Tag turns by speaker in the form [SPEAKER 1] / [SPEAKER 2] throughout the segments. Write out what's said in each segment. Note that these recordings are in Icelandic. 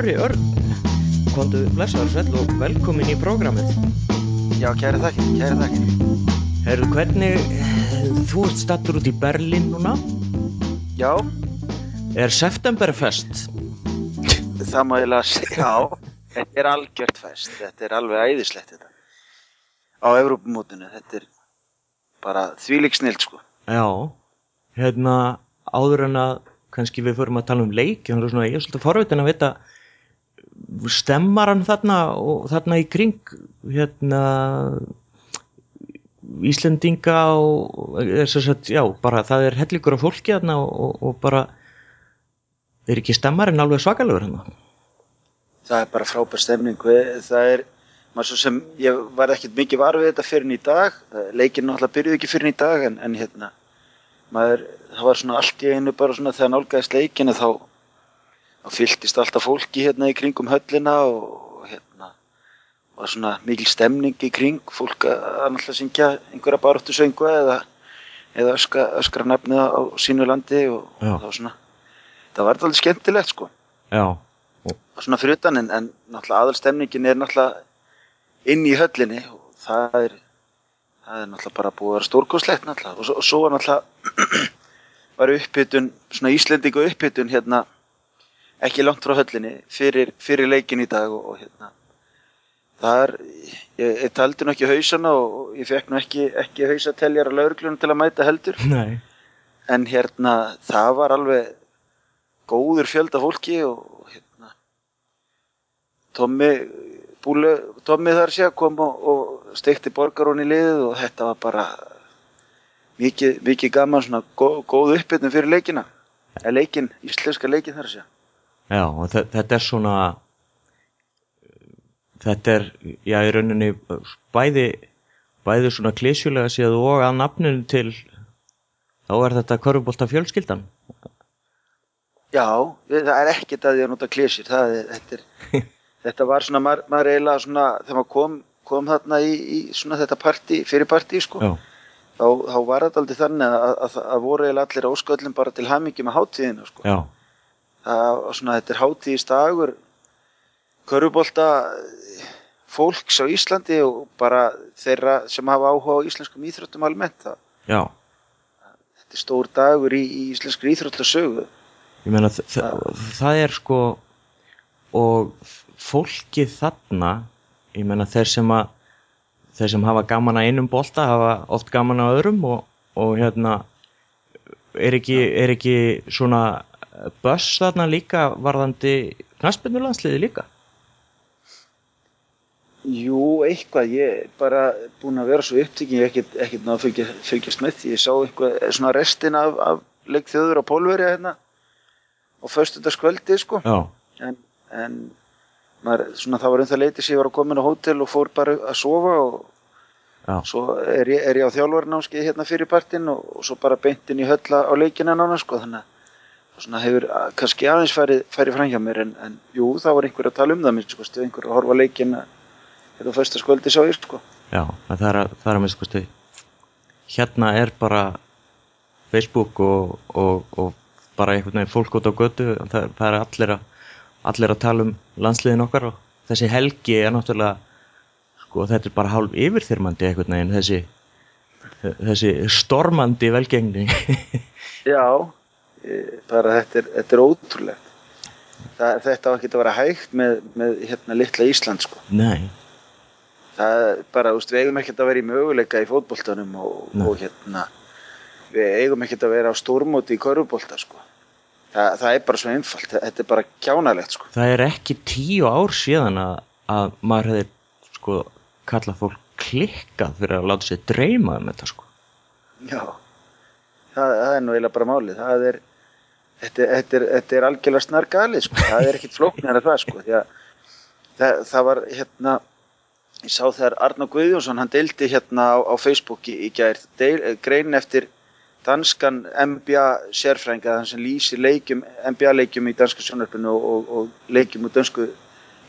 [SPEAKER 1] Snorri Örn. Kondu blessaður sæll og velkomin í prógramið.
[SPEAKER 2] Já, kæri þakkir, kæri þakkir.
[SPEAKER 1] Herru, hvernig, þú ert stattur út í Berlín núna.
[SPEAKER 2] Já,
[SPEAKER 1] Er Septemberfest?
[SPEAKER 2] það má ég að segja, já, þetta er algjört fest, þetta er alveg æðislegt þetta. Á Evrópumótinu, þetta er bara þvílík snild, sko.
[SPEAKER 1] Já, hérna áður en að kannski við förum að tala um leik, er svona, ég er svolítið forvitin að vita stemmar hann þarna og þarna í kring hérna Íslendinga og sagt, já, bara það er hellingur af fólki þarna og, og, bara er ekki stemmarinn alveg svakalegur hérna?
[SPEAKER 2] Það er bara frábær stemning, það er, maður svo sem, ég var ekkert mikið var við þetta fyrir í dag, leikin náttúrulega byrjuði ekki fyrir í dag, en, en hérna, maður, það var svona allt í einu bara svona þegar nálgæðist leikinu þá, þá fylltist alltaf fólki hérna í kringum höllina og hérna, var svona mikil stemning í kring, fólk að náttúrulega syngja einhverja baráttu söngu eða, eða öskra, öskra nafnið á sínu landi og, og það var svona, það var alveg skemmtilegt sko.
[SPEAKER 1] Já,
[SPEAKER 2] svona fyrir utan en, en náttúrulega aðalstemningin er náttúrulega inn í höllinni og það er það er náttúrulega bara búið að vera stórkoslegt náttúrulega. Og svo, og svo var náttúrulega var uppbytun, svona Íslendingu uppbytun hérna ekki langt frá höllinni fyrir, fyrir leikin í dag og, og hérna það er, ég, ég taldi nú ekki hausana og ég fekk nú ekki, ekki hausateljar á lauruglunum til að mæta heldur.
[SPEAKER 1] Nei.
[SPEAKER 2] En hérna það var alveg góður fjölda fólki og hérna Tommi Búlu, Tommi þar sé kom og, og steikti borgarón í liðið og þetta var bara mikið, mikið gaman svona góð, góð uppbytun fyrir leikina eða leikin, íslenska leikin þar sé
[SPEAKER 1] Já, og þe- þetta er svona þetta er, já, í rauninni bæði, bæði svona klísjulega séð og að nafninu til þá er þetta körfubólta fjölskyldan.
[SPEAKER 2] Já, það er ekkert að því að nota klísir það er, þetta, er, þetta var svona maður, maður eiginlega svona þegar maður kom, kom þarna í, í svona þetta partí, fyrir partí sko
[SPEAKER 1] Já,
[SPEAKER 2] þá, þá var þetta aldrei þannig að, að, að voru eiginlega allir ósköllum bara til hamingi með hátíðina sko.
[SPEAKER 1] já,
[SPEAKER 2] það var svona, þetta er hátíðistagur körubólta fólks á Íslandi og bara þeirra sem hafa áhuga á íslenskum íþróttum almennt
[SPEAKER 1] já.
[SPEAKER 2] þetta er stór dagur í, í íslenskri íþróttasögu.
[SPEAKER 1] Ég meina þ- þ- það er sko og fólkið þarna ég meina þeir sem að þeir sem hafa gaman að einum bolta hafa oft gaman að öðrum og, og hérna er ekki, er ekki svona börs þarna líka varðandi knaspinnulandsliði líka?
[SPEAKER 2] Jú, eitthvað, ég er bara búin að vera svo upptíkin, ég hef ekkert, ekkert náða að fylgja, fylgjast með því, ég sá eitthvað, svona restin af, af leikþjóður á pólverja hérna á föstudagskvöldi, sko,
[SPEAKER 1] já,
[SPEAKER 2] en, en maður, svona það var um það leiti sem ég var að koma inn á hótel og fór bara að sofa og
[SPEAKER 1] já,
[SPEAKER 2] svo er ég, er ég á þjálfarnámskeið hérna fyrir partinn og, og svo bara beint inn í hölla á leikina nána, sko, þannig að svona hefur kannski aðeins farið, farið fram hjá mér, en, en jú, það var einhver að tala um það, minnst, sko, einhver að horfa á leikina hérna á föstudagskvöldi sá ég, sko.
[SPEAKER 1] já það er að, er að minnst kosti hérna er bara Facebook og, og, og bara einhvern veginn fólk út á götu það, það er allir að, allir að tala um landsliðin okkar og þessi helgi er náttúrulega sko þetta er bara hálf yfirþyrmandi einhvern veginn þessi þessi stormandi velgengni
[SPEAKER 2] Já, bara þetta er, þetta er ótrúlegt. Það, þetta á ekki að vera hægt með, með hérna litla Ísland sko.
[SPEAKER 1] nei,
[SPEAKER 2] Það bara, úst, við eigum ekkert að vera í möguleika í fótboltanum og, og hérna, við eigum ekkert að vera á stórmóti í körfubolta sko. Það, það er bara svo einfalt, þetta er bara kjánalegt sko.
[SPEAKER 1] það er ekki tíu ár síðan að, að maður hefði sko kallað fólk klikkað fyrir að láta sér dreyma um þetta sko
[SPEAKER 2] Já, það, það er nú eiginlega bara málið. Það er, þetta, þetta, er, þetta er algjörlega snar galið, sko. Það er ekkit flóknar að það, sko. Því að það, það var, hérna, ég sá þegar Arnar Guðjónsson, hann deildi hérna á, á Facebooki í gær, deil, grein eftir danskan NBA sérfrænga, þann sem lýsir leikjum, NBA leikjum í danska sjónarpinu og, og, og leikjum úr dansku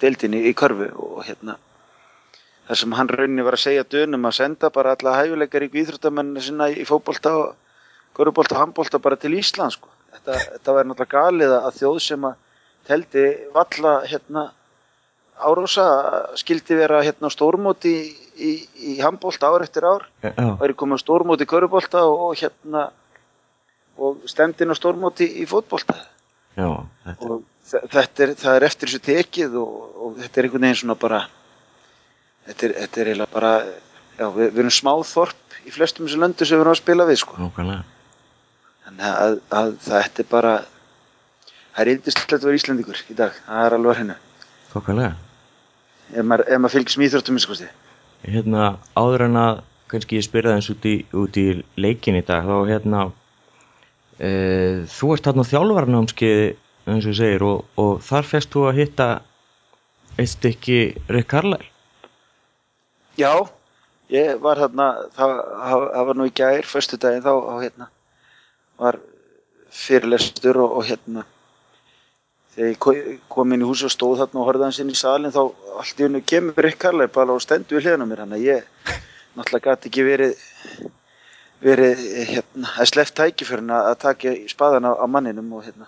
[SPEAKER 2] deildinni í körfu og hérna, þar sem hann rauninni var að segja dönum að senda bara alla hæfuleikar í íþróttamennina sinna í fótbolta og körubólta og handbólta bara til Ísland sko. Þetta, þetta væri náttúrulega galið að þjóð sem að teldi valla hérna árósa skildi vera hérna stórmóti í, í, í handbólta ár eftir ár
[SPEAKER 1] já,
[SPEAKER 2] væri komið stórmóti í körubólta og, og hérna og stendin á stórmóti í fótbólta
[SPEAKER 1] já, þetta,
[SPEAKER 2] og þe- þetta er, það er eftir þessu tekið og, og þetta er einhvern veginn svona bara þetta er, þetta er eiginlega bara já, við, við erum smáþorp í flestum þessu löndu sem við erum að spila við sko.
[SPEAKER 1] nákvæmlega.
[SPEAKER 2] Þannig að, að þetta er bara það er yndislegt að vera Íslandingur í dag, það er alveg hennu
[SPEAKER 1] Nákvæmlega.
[SPEAKER 2] ef maður, ef maður fylgir smíþróttum sko,
[SPEAKER 1] Hérna, áður en að kannski ég spyrja þess út í, út í leikin í dag, þá hérna e, þú ert hérna á þjálfarnámskiði eins og segir og, og þar fest þú að hitta eitt stykki Rick Carlisle.
[SPEAKER 2] já, ég var þarna það, það var nú í gær, föstu daginn þá, þá hérna, var fyrirlestur og, og hérna þegar ég ko- kom inn í húsi og stóð þarna og horfði hans inn í salin þá allt í hennu kemur Rick Carlisle bara og stendur við hliðan á mér hann að ég náttúrulega gæti ekki verið verið hérna að sleppt tækiförn að taka í spaðan á, á manninum og hérna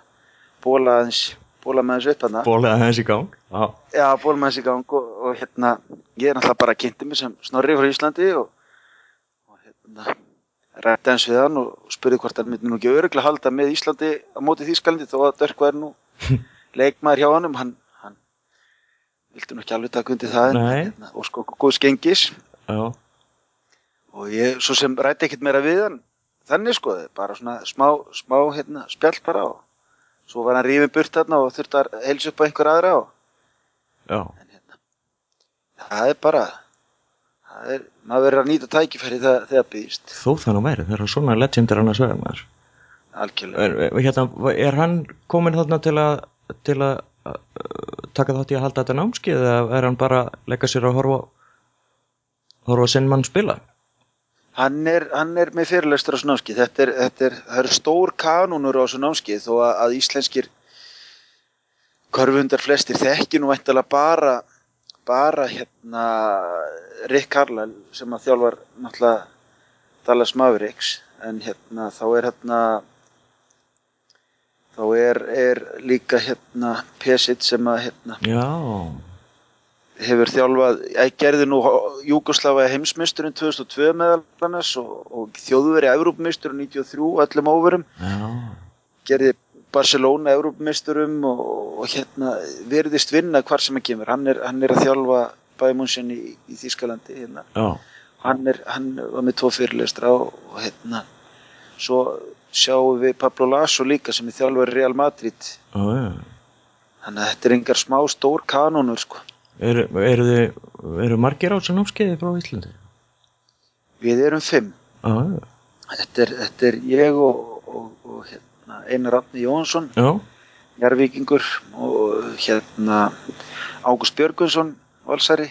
[SPEAKER 2] bóla aðeins bóla með hans upp hann
[SPEAKER 1] Bólaði hans í gang. Já,
[SPEAKER 2] Já, bólum hans í gang og, og hérna, ég er náttúrulega bara kynnti mig sem snorri frá Íslandi og, og hérna, rætti hans við hann og spurði hvort hann myndi nú ekki öruglega halda með Íslandi á móti Þýskalandi þó að Dörk væri nú leikmaður hjá honum, hann, hann vildi nú ekki alveg taka undir það en, hérna, og sko góð skengis
[SPEAKER 1] já,
[SPEAKER 2] og ég svo sem rætti ekkert meira við hann. Þannig sko, bara svona smá, smá hérna, spjall bara og svo var hann rífin burt þarna og þurfti að heilsa upp á einhver aðra og
[SPEAKER 1] já,
[SPEAKER 2] en hérna, það er bara er, maður verður að nýta tækifæri þegar, þegar býðist,
[SPEAKER 1] þó það nú væri, þegar svona legend er annars vegar maður.
[SPEAKER 2] algjörlega
[SPEAKER 1] Er, hérna, er hann komin þarna til að, til að uh, taka þátt í að halda þetta námskið eða er hann bara að leggja sér að horfa horfa sinn mann spila?
[SPEAKER 2] hann er, hann er með fyrirlestur á þessu námski þetta er, þetta er, það eru stór kanúnur á þessu námski þó að, að íslenskir körfundar flestir þekki nú væntalega bara bara hérna Rick Carlisle sem að þjálfar náttúrulega Dallas Mavericks en hérna þá er hérna þá er, er líka hérna Pesic sem að hérna
[SPEAKER 1] Já,
[SPEAKER 2] hefur þjálfað, ég gerði nú Júgoslava heimsmysturinn 2002 meðal annars og, og þjóðveri Evrópumysturinn 93 öllum óverum.
[SPEAKER 1] Já,
[SPEAKER 2] gerði Barcelona Evrópumisturum og, og hérna virðist vinna hvar sem hann kemur hann er, hann er að þjálfa Bæmunsen í, í Þýskalandi hérna.
[SPEAKER 1] já,
[SPEAKER 2] hann, er, hann var með tvo fyrirlestra og, og hérna svo sjáum við Pablo Lasso líka sem er þjálfari Real Madrid
[SPEAKER 1] já, já.
[SPEAKER 2] þannig að þetta er engar smá stór kanónur sko
[SPEAKER 1] Eru, þið, eru margir á þessu námskeiði frá Íslandi?
[SPEAKER 2] við erum fimm
[SPEAKER 1] Já, já,
[SPEAKER 2] Þetta er, þetta er ég og, og, og hérna, Einar Átni Jónsson,
[SPEAKER 1] já,
[SPEAKER 2] Jarvíkingur og hérna Ágúst Björgunsson, valsari,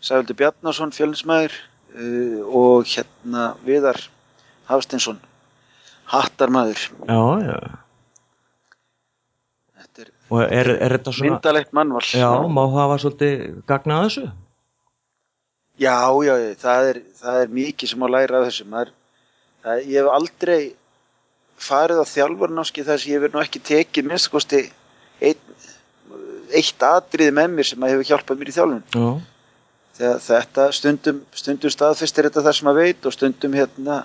[SPEAKER 2] Sævaldur Bjarnason, fjölinsmæður uh, og hérna Viðar Hafstinsson, hattarmæður.
[SPEAKER 1] já, já.
[SPEAKER 2] Þetta er
[SPEAKER 1] Og er, er þetta svona,
[SPEAKER 2] myndalegt mannval.
[SPEAKER 1] já, má hafa svolítið gagna að þessu?
[SPEAKER 2] Já, já, það er, það er mikið sem að læra af þessu. Maður, það, ég hef aldrei farið á þjálfarnáski þar sem ég hef nú ekki tekið minnst kosti eitt, eitt atrið með mér sem að hefur hjálpað mér í þjálfun.
[SPEAKER 1] Já,
[SPEAKER 2] Þegar þetta stundum, stundum staðfestir þetta það sem maður veit og stundum hérna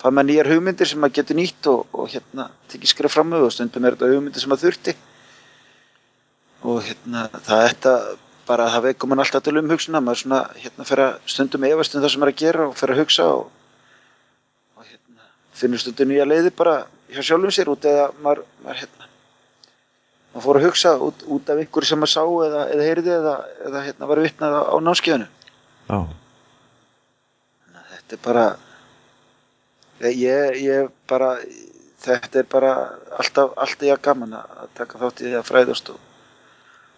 [SPEAKER 2] fær maður nýjar hugmyndir sem maður getur nýtt og, og hérna tekið skrifa fram með og stundum er þetta hugmyndir sem maður þurfti. Og hérna það er þetta bara það veikum mann alltaf til umhugsuna maður svona hérna fyrir að stundum efast um það sem maður er að gera og fyrir að hugsa og, finnur stundum nýja leiði bara hjá sjálfum sér út eða maður, maður hérna maður fór að hugsa út, út af einhverju sem maður sá eða, eða heyrði eða, eða hérna var vitnað á, námskeiðinu.
[SPEAKER 1] Já,
[SPEAKER 2] að þetta er bara ég, ég bara þetta er bara alltaf, alltaf ég gaman að að taka þátt í því að fræðast og,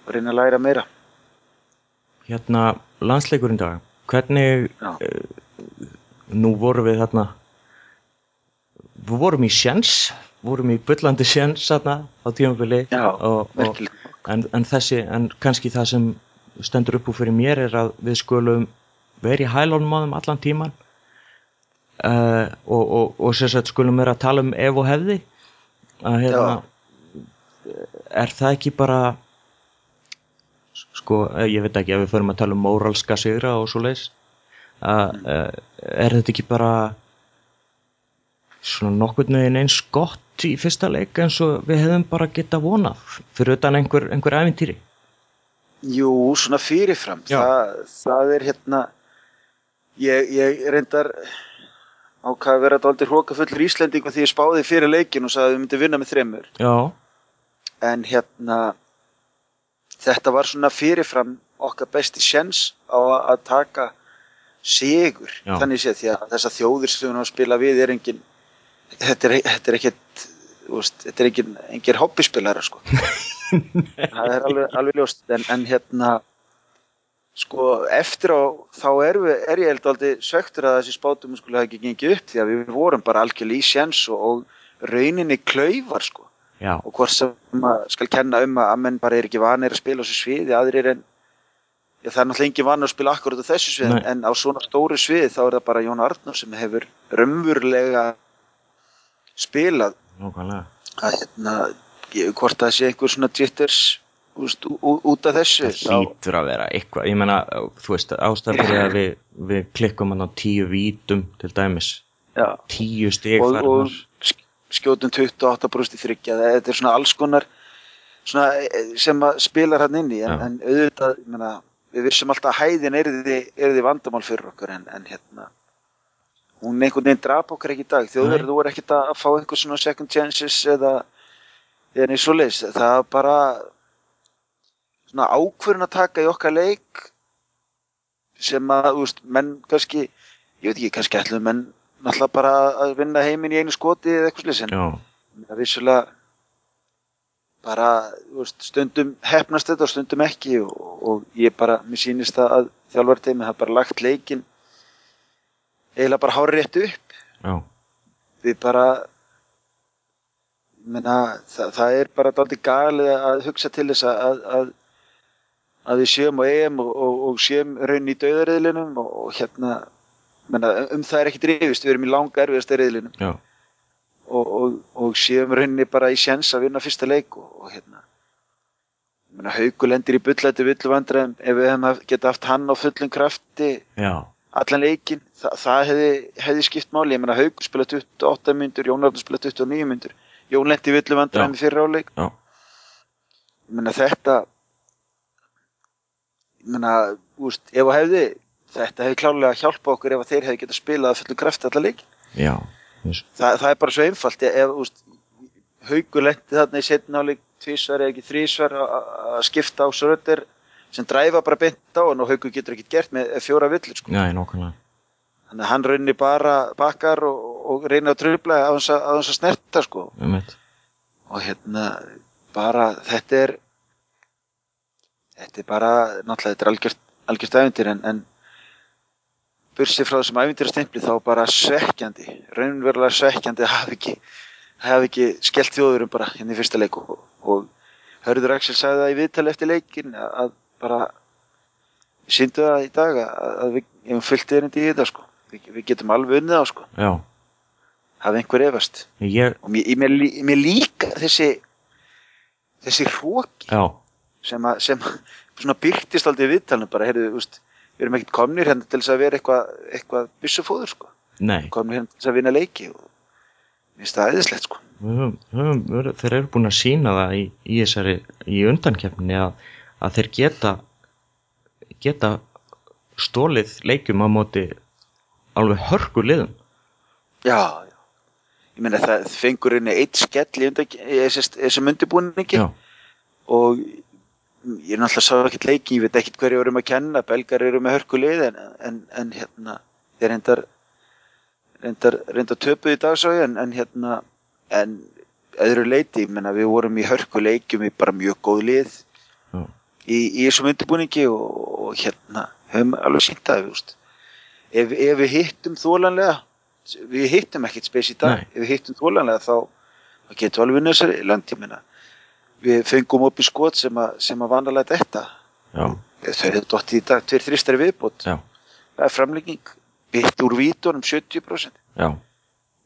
[SPEAKER 2] og reyna að læra meira.
[SPEAKER 1] Hérna landsleikurinn dag, hvernig,
[SPEAKER 2] Já.
[SPEAKER 1] nú vorum við þarna, við vorum í sjens, vorum í bullandi sjens þarna á og, og,
[SPEAKER 2] merkilegt
[SPEAKER 1] en, en þessi, en kannski það sem stendur upp úr fyrir mér er að við skulum vera í hælónum á þeim allan tíman uh, og, og, og sem sagt skulum vera að tala um ef og hefði. Að hérna er það ekki bara sko, eh, ég veit ekki ef við förum að tala um móralska sigra og svo að mm. er þetta ekki bara svona nokkurnu veginn eins gott í fyrsta leik eins og við hefðum bara geta vonað fyrir utan einhver, einhver æfintýri
[SPEAKER 2] Jú, svona fyrirfram. Það, það er hérna ég, ég reyndar ákvaði að vera aldrei hrókafullur Íslending því ég spáði fyrir leikin og sagði að við myndum vinna með þreymur
[SPEAKER 1] Já.
[SPEAKER 2] en hérna þetta var svona fyrirfram okkar besti sjens á að taka sigur.
[SPEAKER 1] Já.
[SPEAKER 2] þannig séð því að þessa þjóðir sem við spila við er engin þetta er, þetta er ekkert úst, þetta er engin, engin hobbyspilara sko það er alveg, alveg ljóst en, en hérna sko eftir á þá er, við, er ég held aldrei söktur að þessi spátum skulle hafa ekki gengið upp því að við vorum bara algjörlega í sjens og, og rauninni klauvar sko
[SPEAKER 1] Já.
[SPEAKER 2] og hvort sem skal kenna um að menn bara er ekki vanir að spila á þessu sviði aðrir en já, það er náttúrulega engin vanir að spila akkurat á þessu sviði
[SPEAKER 1] Nei.
[SPEAKER 2] en á svona stóru sviði þá er það bara Jón Arnur sem hefur raunverulega spilað. Að hérna, hvort það sé einhver svona jitters úst, út af þessu.
[SPEAKER 1] Það hlýtur að vera eitthvað. Ég menna, þú veist, ástæður að við, við klikkum hann á tíu vítum til dæmis,
[SPEAKER 2] já.
[SPEAKER 1] tíu stig
[SPEAKER 2] og, og sk- skjótum 28% í þryggja þetta er svona alls konar svona, eh, sem að spilar hann inn í. En, en auðvitað, ég meina, við vissum alltaf að hæðin er því vandamál fyrir okkur en, en hérna hún einhvern veginn drap okkur ekki í dag. Þú er ekkert að fá einhver svona second chances eða eða neitt svoleiðis, það er bara svona ákvörðun að taka í okkar leik sem að, þú veist, menn kannski ég veit ekki, kannski ætlum menn náttúrulega bara að vinna heiminn í einu skoti eða eitthvað slis en það er vissulega bara, veist, stundum hefnast þetta og stundum ekki og, og ég bara, mér sýnist það að þjálfarteimi hafa bara lagt leikin eiginlega bara hárið rétt upp.
[SPEAKER 1] Já,
[SPEAKER 2] við bara menna, það, það er bara dálítið galið að hugsa til þess að, að, að við séum á EM og, og, og séum raun í dauðariðlinum og, og hérna menna, um það er ekki drifist, við erum í langa erfiðast riðlinum
[SPEAKER 1] já,
[SPEAKER 2] og, og, og séum rauninni bara í sjens að vinna fyrsta leik og, og hérna ég meina, Hauku lendir í bullæti villu vandræðum ef við hefum getað haft hann á fullum krafti
[SPEAKER 1] já,
[SPEAKER 2] allan leikin, Þa, það hefði, hefði skipt máli, ég meina Hauku spila 28 myndur, Jón Arnur spila 29 myndur Jón lendi villu vandræðum
[SPEAKER 1] Já.
[SPEAKER 2] í fyrra áleik
[SPEAKER 1] já,
[SPEAKER 2] ég meina þetta ég meina, úst, ef að hefði þetta hefði klálega hjálpa okkur ef að þeir hefði getað spilað að fullum krafti allan leikin
[SPEAKER 1] já, eins-
[SPEAKER 2] það, er bara svo einfalt. Ef, úst, haugur lendi þarna í setnáleik tvísvar eða ekki þrísvar að skipta á sörötter sem dræfa bara beint á hann og haugur getur ekkert gert með fjóra villur sko.
[SPEAKER 1] já, nákvæmlega,
[SPEAKER 2] þannig að hann raunni bara bakkar og, og reyna að tröfla á hans að, að snerta sko.
[SPEAKER 1] um
[SPEAKER 2] og hérna bara þetta er þetta er bara náttúrulega þetta er algjört, algjört æfintir en, en bursið frá þessum æfintirastempli þá bara svekkjandi raunverulega svekkjandi að hafa ekki hafa ekki skellt þjóðurum bara hérna í fyrsta leik. Og, og Hörður Axel sagði það í viðtali eftir leikin að, bara síndu það í dag að, að við hefum fullt erindi í þetta sko við, við getum alveg unnið á sko.
[SPEAKER 1] Já,
[SPEAKER 2] hafa einhver efast.
[SPEAKER 1] Ég,
[SPEAKER 2] og mér, mér, mér líka þessi þessi hróki
[SPEAKER 1] já,
[SPEAKER 2] sem að, sem byrtist aldrei viðtalinu bara, heyrðu, úst, við erum ekkert komnir hérna til þess að vera eitthvað eitthvað byssufóður, sko,
[SPEAKER 1] nei,
[SPEAKER 2] komnir hérna til þess að vinna leiki og mér finnst það eðislegt, sko.
[SPEAKER 1] Höfum, höfum, þeir eru búin að sína það í, í þessari, í undankeppninni að, að þeir geta geta stólið leikjum á móti alveg hörku liðum.
[SPEAKER 2] Já, já, ég meina það fengur henni eitt skell í þessum undirbúningi.
[SPEAKER 1] Já,
[SPEAKER 2] og ég er náttúrulega sá ekkert leiki, ég veit ekkert hverju við erum að kenna, belgar eru með hörkulið en, en, en hérna, þeir reyndar reyndar, reyndar töpuð í dag svo ég, en, en hérna en öðru leiti, ég menna við vorum í hörkuleikjum í bara mjög góð lið
[SPEAKER 1] Já.
[SPEAKER 2] í, í þessum undirbúningi og, og hérna höfum alveg sínt það, þú veist ef, ef við hittum þólanlega við hittum ekkert spes í dag
[SPEAKER 1] Nei.
[SPEAKER 2] ef við hittum þólanlega þá, þá getum við alveg vunnið þessari menna við fengum upp í skot sem að, sem að vanalega þetta
[SPEAKER 1] já,
[SPEAKER 2] þau hefðu dótt í dag tveir þristari viðbót.
[SPEAKER 1] Já,
[SPEAKER 2] það er framlenging. Bytt úr vítunum 70%
[SPEAKER 1] já,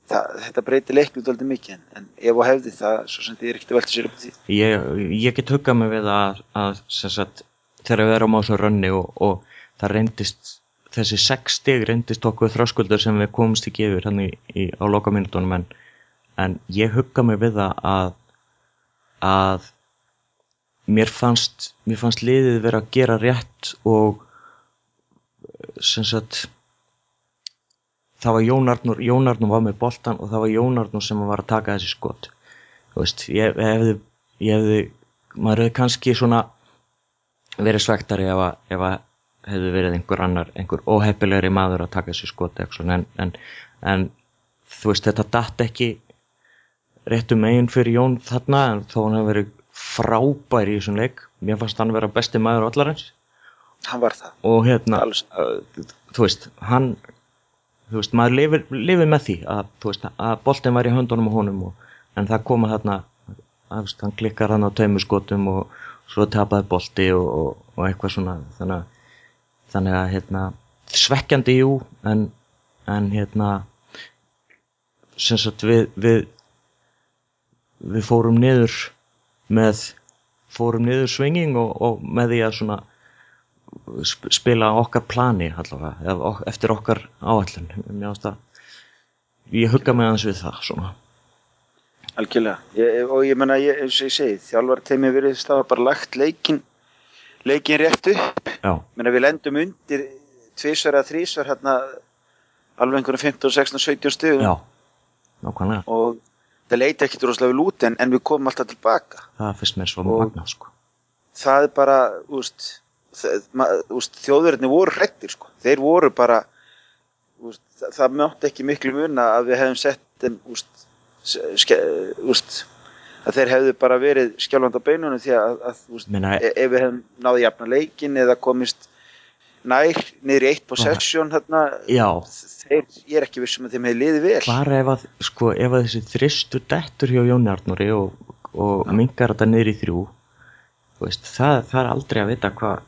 [SPEAKER 2] það, þetta breytir leiknum doldið mikið en, en ef og hefði það svo sem þið er ekkert að velta sér upp því.
[SPEAKER 1] Ég, ég get huggað mig við að, að sem sagt, þegar við erum á þessu rönni og, og það reyndist þessi sex stig reyndist okkur þröskuldur sem við komumst ekki yfir hann í, í, á loka minutunum en, en ég huggað mig við það að að mér fannst, mér fannst liðið vera að gera rétt og sagt það var Jón Arnur, Jón Arnur var með boltan og það var Jón Arnur sem var að taka þessi skot. Veist, ég hefði, ég hefði maður hefði kannski svona verið svektari ef að hefði verið einhver annar, einhver óheppilegri maður að taka þessi skot en, en, en þú veist, þetta datt ekki réttu megin fyrir Jón þarna en þó hann hefði verið frábær í þessum leik mér fannst hann vera besti maður allarins
[SPEAKER 2] hann var það.
[SPEAKER 1] Og hérna, uh, þú veist hann, þú veist, maður lifir, lifir með því að, þú veist, að boltin var í höndunum á honum og, en það koma þarna að, veist, hann klikkar hann á tveimur skotum og svo tapaði bolti og, og, og eitthvað svona þannig að, þannig að hérna, svekkjandi jú en, en hérna sem sagt við, við við fórum niður með fórum niður svinging og, og með því að svona sp- spila okkar plani allavega, eftir okkar það ég hugga mig aðeins við það svona.
[SPEAKER 2] Algjörlega. Ég, og ég menna, eins og ég segi þjálfar teimi verið stafa bara lagt leikin leikin rétt upp.
[SPEAKER 1] Já,
[SPEAKER 2] menna við lendum undir tvísvar eða þrísvar hérna alveg einhverjum 15, 16, 17 stugum
[SPEAKER 1] já, nákvæmlega.
[SPEAKER 2] Og það leiti ekkit rosalega vel út en, en við komum alltaf tilbaka.
[SPEAKER 1] Það finnst mér svo magnað sko.
[SPEAKER 2] það er bara úst, þjóðverðinni voru hrettir sko. þeir voru bara úst, það, það mátti ekki miklu muna að við hefðum sett úst, ske, úst, að þeir hefðu bara verið skjálfand á beinunum því að, að
[SPEAKER 1] Meina,
[SPEAKER 2] e- ef við hefðum náði jafna leikin eða komist nær niður í eitt possession þarna, þeir, ég er ekki vissum að þeim hefði liðið vel.
[SPEAKER 1] Hvar ef að sko, ef að þessi þristu dettur hjá Jóni Arnóri og, og mingar þetta niður í þrjú veist, það, það er aldrei að vita hvað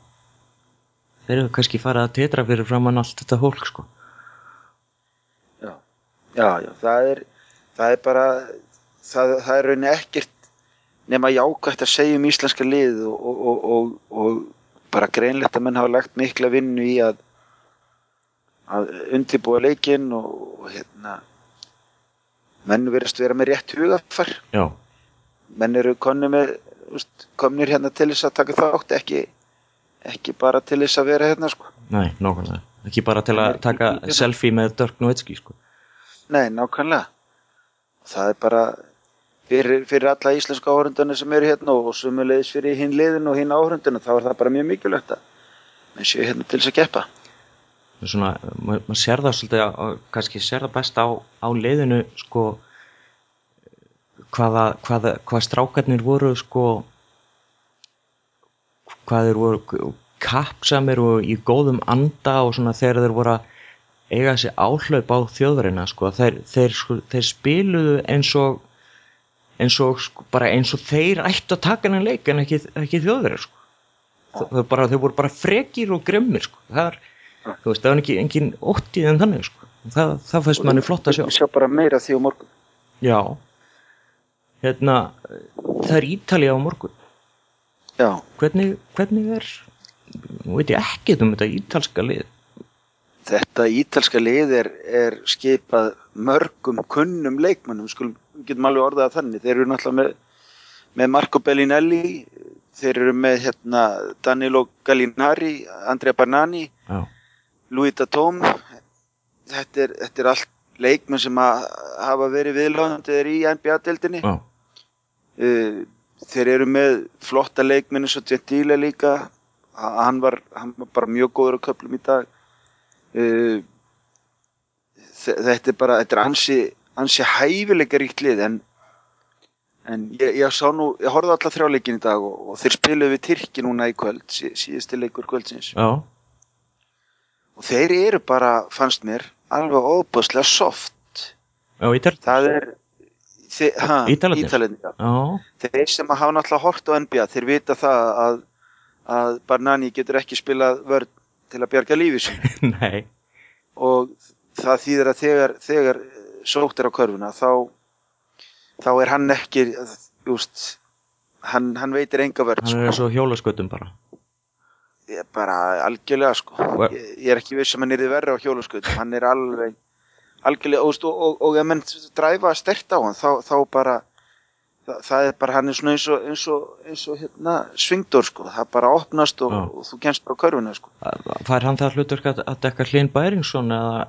[SPEAKER 1] þeir eru kannski farið að tetra fyrir framann allt þetta hólk sko.
[SPEAKER 2] Já, já, já það, er, það er bara það, það er rauninni ekkert nema jákvægt að segja um íslenska lið og, og, og, og, og bara greinlegt að menn hafa lagt mikla vinnu í að að undirbúa leikinn og, og hérna menn verðast vera með rétt hugafar
[SPEAKER 1] já,
[SPEAKER 2] menn eru konni með úst, komnir hérna til þess að taka þátt ekki, ekki bara til þess að vera hérna sko.
[SPEAKER 1] Nei, nákvæmlega. Ekki bara til að taka selfie með Dirk Nowitzki sko.
[SPEAKER 2] Nei, nákvæmlega. Það er bara fyrir, fyrir alla íslensku áhörundana sem eru hérna og sumulegis fyrir hinn liðin og hinn áhörundana þá er það bara mjög mikilvægt að menn séu hérna til þess að keppa.
[SPEAKER 1] svona, maður mað sér það svolítið kannski sér það best á, á leiðinu sko hvaða, hvaða, hvað strákarnir voru sko hvað þeir voru kappsamir og í góðum anda og svona þegar þeir voru að eiga þessi áhlaup á þjóðurina sko þeir, þeir, sko, þeir spiluðu eins og eins og sko, bara eins og þeir ættu að taka hennan leik en ekki, ekki þjóðverið sko. Bara, þeir voru bara frekir og grimmir sko. Það er, þú veist, það var ekki engin óttið en þannig sko. Það, það fæst manni flott að sjá.
[SPEAKER 2] Sjá bara meira því á morgun.
[SPEAKER 1] já. Hérna, það er Ítalía á morgun.
[SPEAKER 2] Já,
[SPEAKER 1] hvernig, hvernig er nú veit ég ekkert um þetta ítalska lið.
[SPEAKER 2] Þetta ítalska lið er, er skipað mörgum kunnum leikmönnum, skulum, við getum alveg orðað að þannig. Þeir eru náttúrulega með, með Marco Bellinelli, þeir eru með hérna, Danilo Gallinari, Andrea Barnani,
[SPEAKER 1] já,
[SPEAKER 2] Louis Datom þetta er, þetta er allt leikmenn sem að hafa verið viðlóðandir í NBA-deldinni uh, þeir eru með flotta leikmenn eins og Gentile líka. Ha- hann var, hann var bara mjög góður á köflum í dag. Uh, þe- þetta er bara þetta er ansi, ansi hæfileika ríkt lið en, en ég, ég sá nú, ég horfði alla þrjáleikin í dag og, og þeir spiluðu við Tyrki núna í kvöld sí, síðusti leikur kvöldsins.
[SPEAKER 1] Já,
[SPEAKER 2] og þeir eru bara, fannst mér alveg óbúslega soft.
[SPEAKER 1] Já, Ítal
[SPEAKER 2] það er já, þeir sem hafa náttúrulega hort á NBA þeir vita það að, að Barnani getur ekki spilað vörn til að bjarga lífi sín
[SPEAKER 1] nei.
[SPEAKER 2] Og það þýðir að þegar, þegar sótt er á körfuna þá, þá er hann ekki just, hann, hann veitir enga vörð
[SPEAKER 1] hann er eins og hjólaskötum bara.
[SPEAKER 2] Ég er bara algjörlega sko.
[SPEAKER 1] Og-
[SPEAKER 2] ég, er ekki viss sem hann er verri á hjólaskutum hann er alveg algjörlega og, og, og, og ef menn dræfa stert á hann þá, þá bara það, það er bara hann er svona eins og eins og, eins og hérna svingdór sko. Það bara opnast og, þú bara á körfuna sko.
[SPEAKER 1] Fær hann það hlutverk að, að dekka Hlyn Bæringsson eða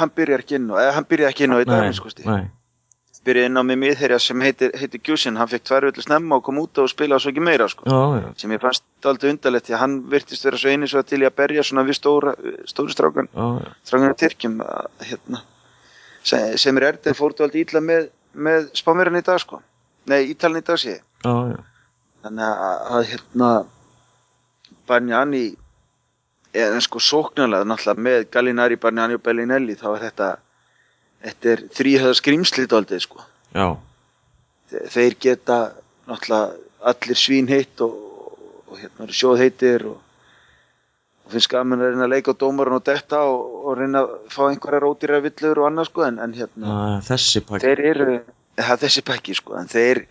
[SPEAKER 2] hann byrjar ekki inn á eða hann byrjar ekki inn á í dag sko,
[SPEAKER 1] nei,
[SPEAKER 2] byrjaði inn á með miðherja sem heitir, heitir Gjúsin hann fekk tvær öllu snemma og kom út og spilaði svo ekki meira sko.
[SPEAKER 1] Já, já,
[SPEAKER 2] sem ég fannst aldrei undarlegt því að hann virtist vera svo eini svo til í að berja svona við stóra, stóri strákan strákan í Tyrkjum hérna, sem, sem er erðið fórtu aldrei ítla með, með spámirinn í dag sko. Nei, ítalinn í dag sé ég.
[SPEAKER 1] já,
[SPEAKER 2] þannig að, að hérna Banjani en sko sóknarlega náttúrulega með Gallinari, Banjani og Bellinelli þá er þetta þetta er þrýhöða skrýmslið aldrei sko
[SPEAKER 1] já.
[SPEAKER 2] Þe- þeir geta náttúrulega allir svín heitt og, og hérna eru sjóð heitir og, og finnst gaman að reyna að leika á dómarinn og detta og, og reyna að fá einhverja rótýra villur og annað sko en, en hérna
[SPEAKER 1] Ah, þessi pakki
[SPEAKER 2] þeir eru það er þessi pakki sko en þeir,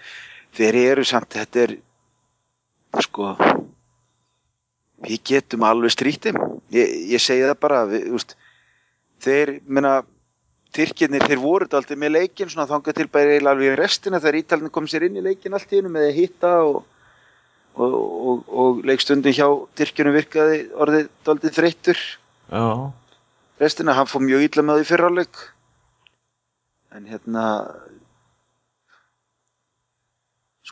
[SPEAKER 2] þeir eru samt þetta er sko við getum alveg strítið ég, ég segi það bara við, úst, þeir minna Tyrkirnir, þeir voru þetta alltaf með leikin svona þangað til bara alveg í restina þegar Ítalinn kom sér inn í leikin allt í hennu með að hitta og, og, og, og leikstundin hjá Tyrkjunum virkaði orðið daldið þreyttur.
[SPEAKER 1] Já,
[SPEAKER 2] restina, hann fór mjög illa með því fyrráleik en hérna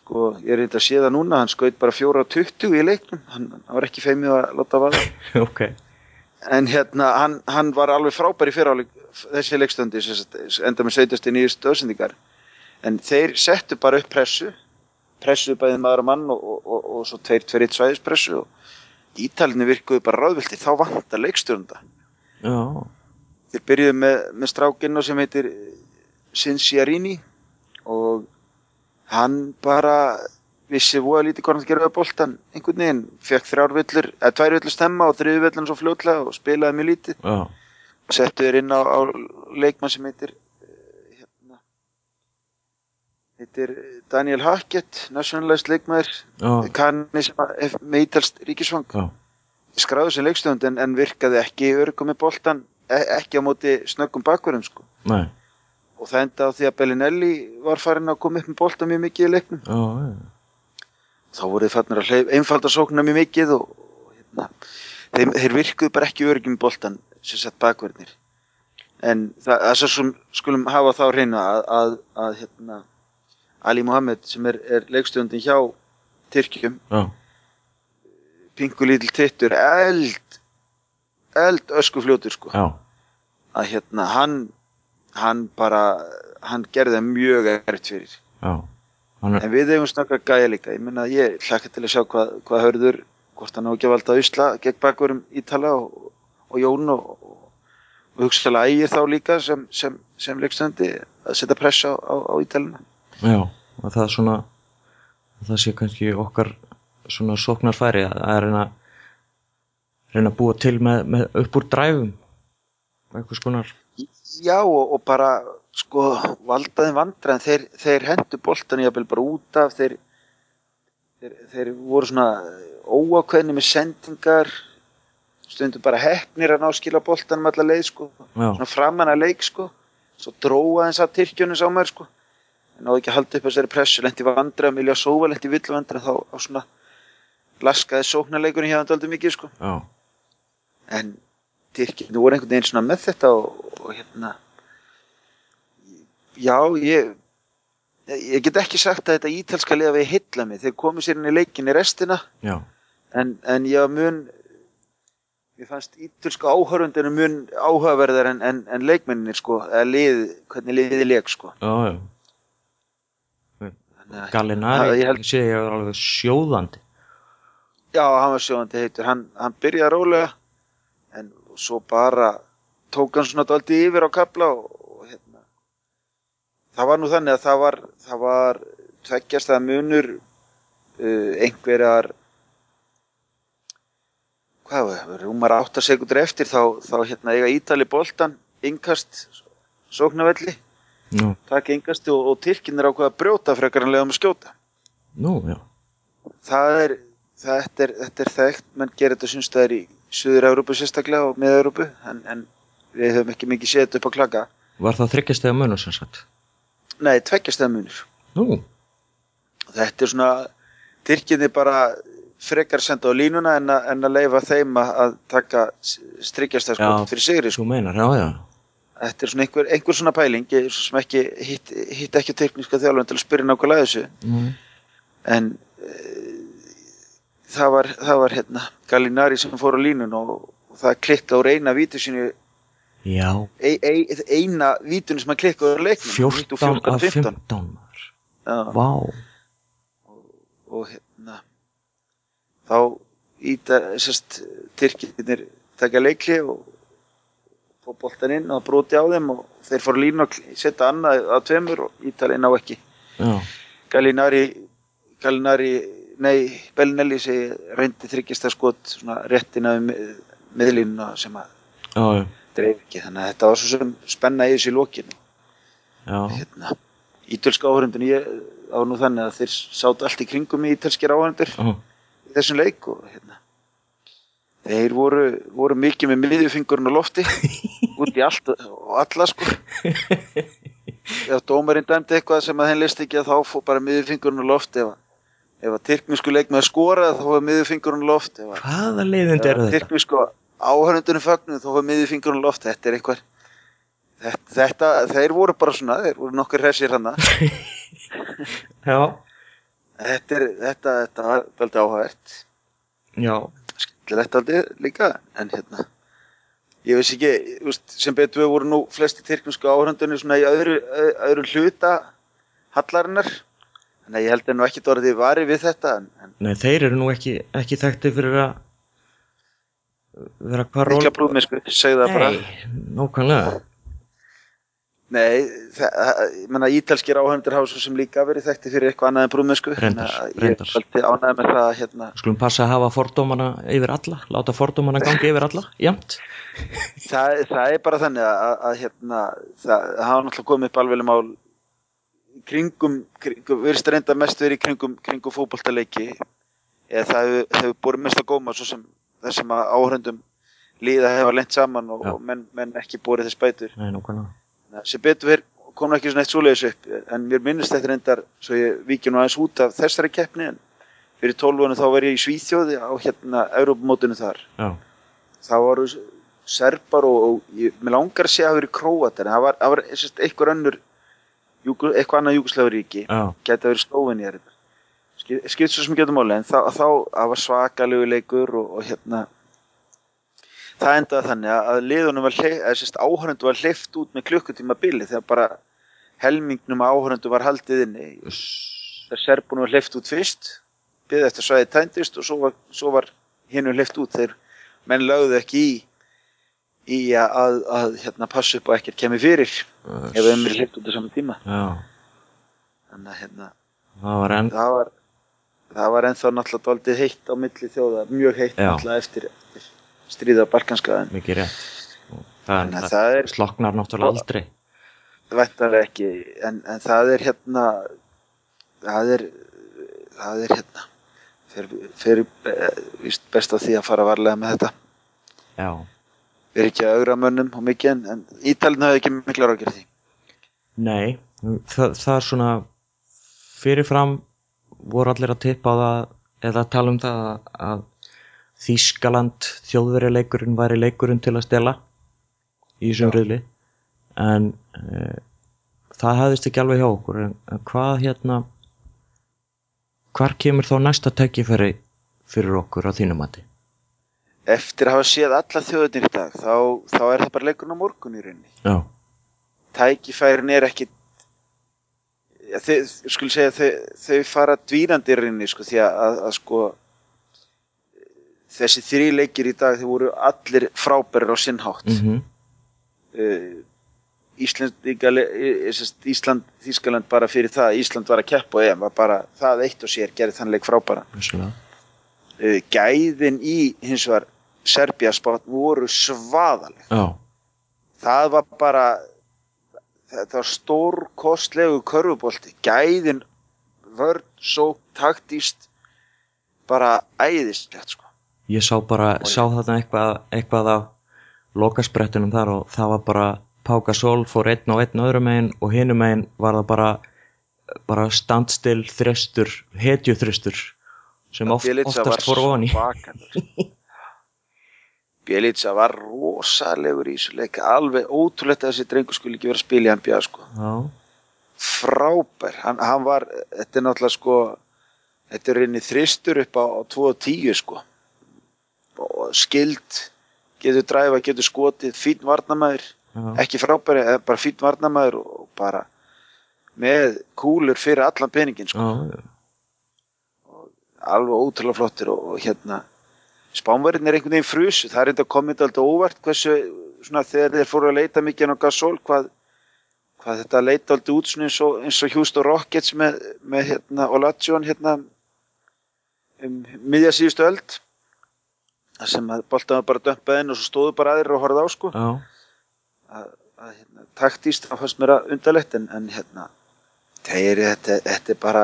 [SPEAKER 2] sko, ég er eitthvað að sé það núna hann skaut bara fjóra og tuttugu í leiknum. Hann, hann var ekki feimið að láta vaða.
[SPEAKER 1] Ok.
[SPEAKER 2] En hérna, hann, hann var alveg frábær í fyrráleik þessi leikstöndi enda með 70. nýjust öðsendingar en þeir settu bara upp pressu pressu bæðið maður og mann og, og, og, og svo tveir, eitt svæðispressu og ítalinu virkuðu bara ráðvilti þá vantar leikstjórnda
[SPEAKER 1] já,
[SPEAKER 2] þeir byrjuðu með, með strákinn sem heitir Sinciarini og hann bara vissi voða lítið hvað hann að gera við boltan einhvern veginn, fekk þrjár villur eða tvær villur stemma og þriðu villun svo fljótlega og spilaði mjög lítið.
[SPEAKER 1] Já,
[SPEAKER 2] settu þeir inn á, á leikmann sem heitir hérna, heitir Daniel Hackett nationalist leikmaður.
[SPEAKER 1] Já,
[SPEAKER 2] kanni sem að- er með ítalst ríkisvang
[SPEAKER 1] já,
[SPEAKER 2] skráði sér leikstönd en, en virkaði ekki örgum með boltan e ekki á móti snöggum bakverðum sko.
[SPEAKER 1] Nei,
[SPEAKER 2] og það enda á því að Bellinelli var farin að koma upp með bolta mjög mikið í leiknum.
[SPEAKER 1] Já, já,
[SPEAKER 2] þá voru þið fannir að hleyf, einfalda sókna mjög mikið og, hérna, þeir, þeir virkuðu bara ekki örgjum boltan sem sett bakverðnir en það, er svo sem skulum hafa þá hreinu að, að, að hérna, Ali Mohamed sem er, er leikstjóndin hjá Tyrkjum,
[SPEAKER 1] já,
[SPEAKER 2] pingu lítil tittur eld eld öskufljótur sko.
[SPEAKER 1] Já,
[SPEAKER 2] að hérna hann hann bara hann gerði það mjög erfitt fyrir.
[SPEAKER 1] Já, er,
[SPEAKER 2] En við eigum snakka gæja líka, ég menna ég hlakka til að sjá hvað, hvað hörður, hvort hann á ekki að valda Ísla gegn bakverum Ítala og, og Jón og, og, hugsaðlega ægir þá líka sem, sem, sem leikstöndi að setja pressa á, á, á Ítalina.
[SPEAKER 1] já, og það er svona, það sé kannski okkar svona sóknarfæri að að reyna, reyna að búa til með, með upp úr dræfum, eitthvað skonar,
[SPEAKER 2] Já og, og bara sko valdaði vandra en þeir, þeir hendu boltan jafnvel bara út af. Þeir, þeir, þeir voru svona óákveðni með sendingar. Stundum bara hefnir að ná skila boltanum allar leið sko.
[SPEAKER 1] Já,
[SPEAKER 2] svona framan að leik sko. Svo dróða þess að Tyrkjunum sá mér sko. En náðu ekki að halda upp þessari pressu. Lendi vandra, Milja Sóva lendi vill vandra þá á svona laskaði sóknarleikurinn hjá hann aldrei mikið sko.
[SPEAKER 1] Já,
[SPEAKER 2] en Tyrkjunum voru einhvern veginn svona með þetta og, og hérna já ég ég get ekki sagt að þetta ítalska liða við hitla mig, þeir komu sér inn í leikin í restina
[SPEAKER 1] já,
[SPEAKER 2] en, en ég var mun ég fannst ítalska áhörundinu mun áhugaverðar en, en, en leikmenninir sko, eða lið, hvernig liðið leik sko.
[SPEAKER 1] Já, já. Gallinari,
[SPEAKER 2] ég
[SPEAKER 1] ég
[SPEAKER 2] held-
[SPEAKER 1] sé ég er alveg sjóðandi,
[SPEAKER 2] Já, hann var sjóðandi heitur, hann, hann byrjaði rólega en svo bara tók hann svona dálítið yfir á kapla og, og hérna. Það var nú þannig að það var það var tveggjast að munur uh, einhverjar hvað var það, rúmar 8 sekundur eftir þá, þá hérna eiga Ítali boltan innkast sóknarvelli.
[SPEAKER 1] Nú,
[SPEAKER 2] taka engasti og, og Tyrkin er ákveða að brjóta frekar en leiðum að skjóta.
[SPEAKER 1] Nú, já.
[SPEAKER 2] það er, þetta er, þetta er þekkt menn gerir þetta sumstæðar í Suður-Európu sérstaklega og Mið-Európu en, en við höfum ekki mikið séð upp á klaka
[SPEAKER 1] Var það þryggjastega munur sem sagt?
[SPEAKER 2] nei, tveggjastæða munir
[SPEAKER 1] Nú,
[SPEAKER 2] þetta er svona Tyrkinni bara frekar senda á línuna en, a, en að leifa þeim að taka stryggjastæða
[SPEAKER 1] Já.
[SPEAKER 2] skot fyrir sigri sko.
[SPEAKER 1] þú meinar, já, já.
[SPEAKER 2] þetta er svona einhver, einhver svona pæling sem ekki hitt, hitt ekki tyrkniska þjálfum til að spyrja nákvæmlega þessu
[SPEAKER 1] Mm.
[SPEAKER 2] en það var, það var hérna Gallinari sem fór á línun og, og það klikka úr eina vítu sínu
[SPEAKER 1] Já,
[SPEAKER 2] e, e, eina vítun sem hann klikka úr leiknum
[SPEAKER 1] 14 af 15 maður.
[SPEAKER 2] Já,
[SPEAKER 1] Vá,
[SPEAKER 2] og hérna þá íta sérst Tyrkinir taka leikli og fór boltan inn og broti á þeim og þeir fór á línu og setja annað að tveimur og Ítalinn á ekki.
[SPEAKER 1] Já,
[SPEAKER 2] Gallinari Gallinari, nei, Bellinelli segi reyndi þryggjast að skot svona réttina um miðlínuna sem að
[SPEAKER 1] já,
[SPEAKER 2] dreif ekki. Þannig að þetta var svo sem spenna í þessu lókin
[SPEAKER 1] já,
[SPEAKER 2] hérna, ítölska áhörundun ég á nú þannig að þeir sátu allt í kringum í ítölskir áhörundur
[SPEAKER 1] já,
[SPEAKER 2] í þessum leik og hérna þeir voru, voru mikið með miðjufingurinn á lofti út í allt og alla sko. Ef dómarinn dæmdi eitthvað sem að henn list ekki að þá fór bara miðjufingurinn á loft ef, að- ef að tyrknisku leik með að skora þá var miðjufingurinn á loft ef að,
[SPEAKER 1] hvaða eru
[SPEAKER 2] að
[SPEAKER 1] þetta?
[SPEAKER 2] tyrknisku áhörundunum fögnu þá var miðjufingurinn á loft þetta er eitthvað þetta, þetta, þeir voru bara svona þeir voru nokkur hressir hana
[SPEAKER 1] Já,
[SPEAKER 2] þetta, er, þetta, þetta var veldig áhægt
[SPEAKER 1] já,
[SPEAKER 2] skemmtilegt aldrei líka en hérna. Ég veist ekki, veist, sem betur við voru nú flesti tyrknusku áhörundunni svona í öðru, öðru hluta hallarinnar þannig að ég held að nú ekki orðið vari við þetta en, en
[SPEAKER 1] nei, þeir eru nú ekki, ekki þekkti fyrir að vera hvað
[SPEAKER 2] mikla brúðmennsku, segðu það bara
[SPEAKER 1] Nei, nákvæmlega.
[SPEAKER 2] nei, ég menna ítalskir áhörundur hafa svo sem líka verið þekkti fyrir eitthvað annað en brúðmennsku
[SPEAKER 1] Reyndar,
[SPEAKER 2] Þannig að ég
[SPEAKER 1] reyndar.
[SPEAKER 2] alltaf ánægð með það hérna,
[SPEAKER 1] Skulum passa að hafa fordómana yfir alla, láta fordómana gangi yfir alla, jamt.
[SPEAKER 2] það, það er bara þannig að, að, hérna, það, það hafa náttúrulega komið upp alveg mál kringum, kringum virðist reynda mest verið í kringum, kringum fótboltaleiki. Eða það hefur, borið mest að góma svo sem þessum að áhörundum líða hefa lent saman og, og menn, menn ekki borið þess bætur. Sem betur verið kom nú ekki svona eitt svoleiðis upp en mér minnist þetta reyndar svo ég víkja nú aðeins út af þessari keppni en fyrir 12 þá var ég í Svíþjóði á hérna Európamótinu þar.
[SPEAKER 1] Já,
[SPEAKER 2] þá voru serbar og, og ég, mér langar að segja að það verið króatar en það var, var einhver önnur Júgu, eitthvað annað Júgoslæður ríki
[SPEAKER 1] já,
[SPEAKER 2] geti verið Slóvenjar skipt svo sem getur máli en þá, þá var svakalegu leikur og, og hérna það endaði þannig að- liðunum var áhörundu var hleyft út með klukkutíma bili þegar bara helmingnum áhörundu var haldið inni. Þegar serbunum var hleyft út fyrst byggði eftir svæði tændist og svo var, svo var hinnum hleyft út þegar menn lögðu ekki í í að, að, að hérna, passa upp og ekkert kemur fyrir ef þeim er hleypt út á saman tíma.
[SPEAKER 1] Já,
[SPEAKER 2] þannig að hérna,
[SPEAKER 1] það var enn,
[SPEAKER 2] það var það var ennþá náttúrulega daldið heitt á milli þjóða, mjög heitt
[SPEAKER 1] Já.
[SPEAKER 2] náttúrulega eftir, eftir stríða á Balkanskaðan
[SPEAKER 1] mikið rétt. Það,
[SPEAKER 2] Þannig að
[SPEAKER 1] það,
[SPEAKER 2] það er-
[SPEAKER 1] sloknar náttúrulega aldrei.
[SPEAKER 2] Væntanlega ekki, en, en það er hérna það er það er hérna fyrir, fyrir víst best á því að fara varlega með þetta.
[SPEAKER 1] Já,
[SPEAKER 2] erum ekki að augra mönnum og mikið en, Ítalinn hafði ekki mikla rákir því.
[SPEAKER 1] Nei, það, það er svona, fyrirfram voru allir að tippa á það, eða að tala um það að, að Þískaland þjóðverjuleikurinn væri leikurinn til að stela í þessum riðli. En e, það hefðist ekki alveg hjá okkur en, en hvað hérna hvar kemur þá næsta tækifæri fyrir okkur á þínum mati?
[SPEAKER 2] Eftir að hafa séð alla þjóðunir í dag þá, þá er það bara leikurinn á morgun í rauninni.
[SPEAKER 1] Já,
[SPEAKER 2] tækifærin er ekki ja, þau, skul segja þau, þau fara dvínandi í rauninni sko, því að, að, að sko þessi þrý leikir í dag þeir voru allir frábærir á sinnhátt mm
[SPEAKER 1] mhm,
[SPEAKER 2] Ísland, Ísland Þískaland bara fyrir það að Ísland var að keppa og EM var bara það eitt og sér gerði þann leik frábæra uh, gæðin í hins vegar Serbia spátt voru svaðaleg.
[SPEAKER 1] Já,
[SPEAKER 2] það var bara þetta var stórkostlegu körfubolti, gæðin vörn, sók, taktíst bara æðislegt sko.
[SPEAKER 1] Ég sá bara,
[SPEAKER 2] Og-
[SPEAKER 1] sá þarna eitthvað, eitthvað af lokasprettunum þar og það var bara Páka Sol fór einn og einn öðrum megin og hinum megin var það bara bara standstill þrestur, hetjuþrestur sem oft, oftast fór ofan í
[SPEAKER 2] Bjelica var rosalegur í þessu leik alveg ótrúlegt að þessi drengur skulle ekki vera að spila í NBA sko.
[SPEAKER 1] Já,
[SPEAKER 2] frábær, hann, hann var þetta er náttúrulega sko þetta er reyni þristur upp á, á 2 og 10 sko. Og skild getur dræfa, getur skotið fín varnamæður,
[SPEAKER 1] já,
[SPEAKER 2] ekki frábæri eða bara fín varnamæður og bara með kúlur fyrir allan peningin sko,
[SPEAKER 1] já,
[SPEAKER 2] alveg ótrúlega flottir og, og hérna spánverðin er einhvern veginn frusu, það er enda komið alltaf óvart hversu, svona þegar þeir fóru að leita mikið á Gasol, hvað hvað þetta leita alltaf út svona eins og, og Houston Rockets með, með hérna Olajuwon hérna um miðja síðustu öld. Þar sem að boltaði bara dömpaði inn og svo stóðu bara aðrir og horfði á sko. Að, að hérna, taktíst það fannst mér að undarlegt en, en hérna þeir, þetta, þetta er bara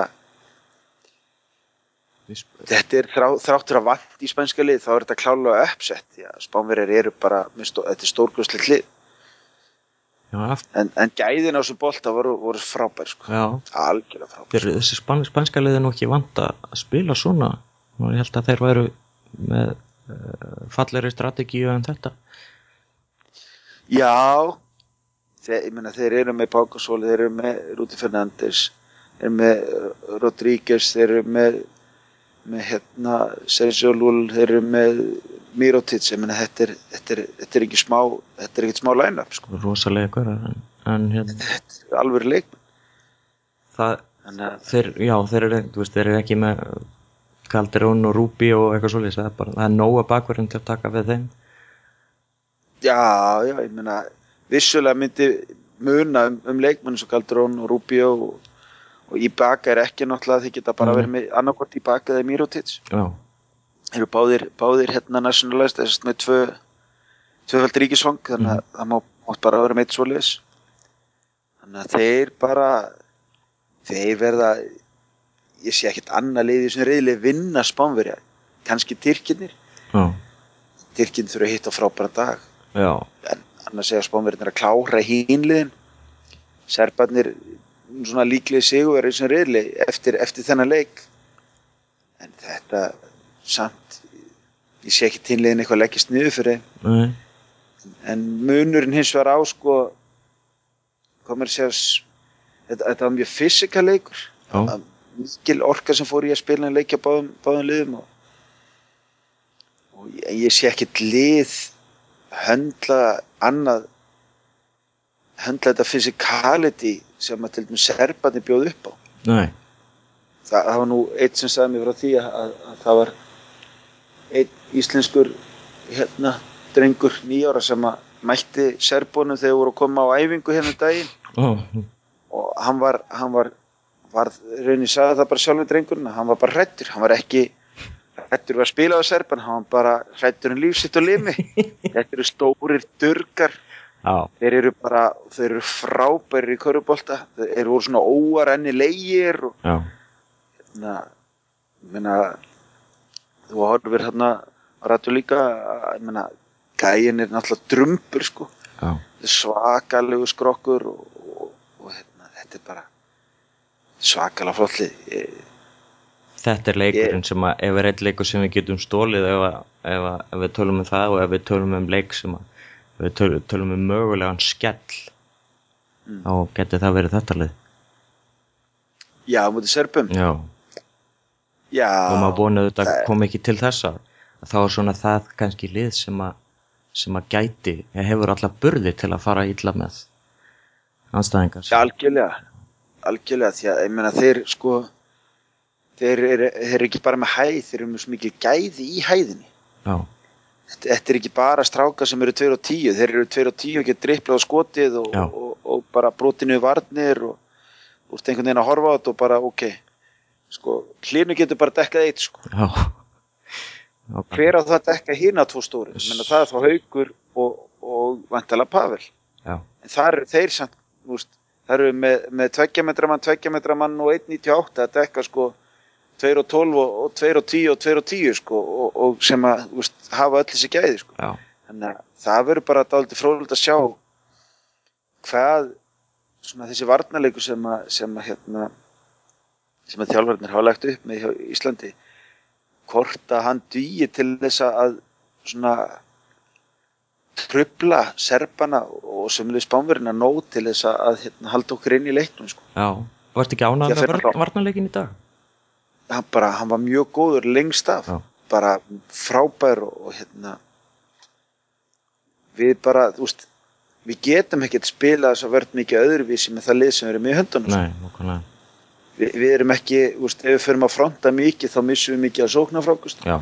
[SPEAKER 2] þetta er þrá, þráttur að vant í spænska lið þá er þetta klálega uppsett því að spánverjar eru bara, stó, þetta er stórkvæslega lið.
[SPEAKER 1] Já,
[SPEAKER 2] en, en gæðin á þessum bolta voru, voru frábær sko. algjörlega frábær
[SPEAKER 1] Þeir, þessi span, spænska liði nú ekki vant að spila svona. Og ég held að þeir væru með uh, falleri strategíu en þetta.
[SPEAKER 2] Já þeir, ég meina, þeir eru með Pákasól þeir eru með Rúti Fernandes þeir eru með uh, Rodríguez þeir eru með með hérna Sergio Lúl þeir eru með Mirotic ég meina, þetta, er, þetta, er, þetta er ekki smá þetta er ekki smá line-up sko.
[SPEAKER 1] rosalega ykkur en, en hérna,
[SPEAKER 2] þetta er alveg leik
[SPEAKER 1] það,
[SPEAKER 2] að
[SPEAKER 1] þeir, já, þeir eru, þú veist, þeir eru ekki með Calderón og Rubi og eitthvað svolítið það er bara, það er nóga bakverðin til að taka við þeim
[SPEAKER 2] já, já, ég meina vissulega myndi muna um, um leikmenn svo Calderón og Rubio og, og Ibaka er ekki náttúrulega þið geta bara
[SPEAKER 1] Mm.
[SPEAKER 2] verið með annarkvort Ibaka eða Mirotic.
[SPEAKER 1] Já,
[SPEAKER 2] eru báðir, báðir hérna nationalist þessast með tvö tvöfald ríkisfang þannig að það má, mátt bara vera meitt svoleiðis. Þannig að þeir bara þeir verða ég sé ekkert annað liði sem reyðileg vinna spánverja. Kannski Tyrkinir
[SPEAKER 1] já,
[SPEAKER 2] Tyrkin þurfa að hitta frábæra dag.
[SPEAKER 1] Já,
[SPEAKER 2] en annars segja spánverðin að klára hínliðin Serbarnir svona líklega sigur verið sem reyðileg eftir, eftir þennan leik. En þetta samt ég sé ekki tínliðin eitthvað leggist niður fyrir
[SPEAKER 1] nei,
[SPEAKER 2] en munurinn hins vegar á sko hvað maður segja s- þetta, þetta var mjög fysikal leikur. Mikil orka sem fór í að spila en leikja báðum, báðum liðum og, og ég, ég sé ekkit lið höndla annað höndla þetta physicality sem að til dæmis serbarnir bjóð upp á.
[SPEAKER 1] Nei,
[SPEAKER 2] það, það var nú eitt sem sagði mér frá því að, að, að það var einn íslenskur hérna, drengur nýjára sem að mætti serbónum þegar voru að koma á æfingu hérna um daginn.
[SPEAKER 1] Ó,
[SPEAKER 2] og hann var, hann var, var raunin sagði það bara sjálfur drengurinn hann var bara hrættur, hann var ekki hrættur við að spila á serban, hann var bara hrættur um lífsitt og limi. Þetta eru stórir durgar.
[SPEAKER 1] já,
[SPEAKER 2] þeir eru bara, þeir eru frábærir í körubolta, þeir eru svona óarenni leigir og hérna, meina, þú horfir hérna rættu líka, meina, gæin er náttúrulega drumbur, sko, svakalegu skrokkur og, og, og hérna, þetta er bara svakalega flottlið.
[SPEAKER 1] Þetta er leikurinn sem að ef er einn leikur sem við getum stólið ef, að, ef, að, ef við tölum um það og ef við tölum um leik sem að við tölum, tölum um mögulegan skell
[SPEAKER 2] Mm.
[SPEAKER 1] þá geti það verið þetta lið
[SPEAKER 2] Já, mútið serpum.
[SPEAKER 1] já,
[SPEAKER 2] Já,
[SPEAKER 1] og maður vonið þetta
[SPEAKER 2] það-
[SPEAKER 1] kom ekki til þessa þá er svona það kannski lið sem að sem að gæti, hefur alla burði til að fara illa með anstæðingar
[SPEAKER 2] Já, algjörlega. Algjörlega, því að meina þeir sko, þeir eru eru ekki bara með hæð, þeir eru svo mikið gæði í hæðinni.
[SPEAKER 1] já,
[SPEAKER 2] Þetta, er ekki bara strákar sem eru 2 og 10, þeir eru 2 og 10 og geta driplað á skotið og, og, og bara brotinu varnir og ert einhvern veginn að horfa á þetta og bara ok, sko, hlinu getur bara dekkað eitt sko. Hver á það að dekka hína tvo stóri? Ég meina það er þá haugur og, og vantala Pavel.
[SPEAKER 1] já,
[SPEAKER 2] En þar eru þeir samt, þú veist, það eru með, með 2 metra mann, 2 metra mann og 1.98 að dekka sko 2 og 12 og, og 2 og 10 og 2 og 10 sko og, og sem að veist, hafa öll þessi gæði sko.
[SPEAKER 1] já,
[SPEAKER 2] Þannig að það verður bara dálítið fróðilegt að sjá hvað svona þessi varnarleiku sem að, sem að hérna sem að þjálfarnir hafa lagt upp með hjá Íslandi hvort að hann dýi til þess að svona trubla serpana og sömuleg spánverðina nóg til þess að hérna, halda okkur inn í leiknum sko.
[SPEAKER 1] já Varst ekki ánað með varnarleikin í dag?
[SPEAKER 2] Hann, bara, hann var mjög góður lengst af
[SPEAKER 1] Já.
[SPEAKER 2] bara frábær og, og hérna við bara, þú veist við getum ekkert spila þess að verð mikið öðruvísi með það lið sem við erum í höndunum sko. Vi, við erum ekki, veist, ef við förum að fronta mikið þá missum við mikið að sókna frákust
[SPEAKER 1] Já,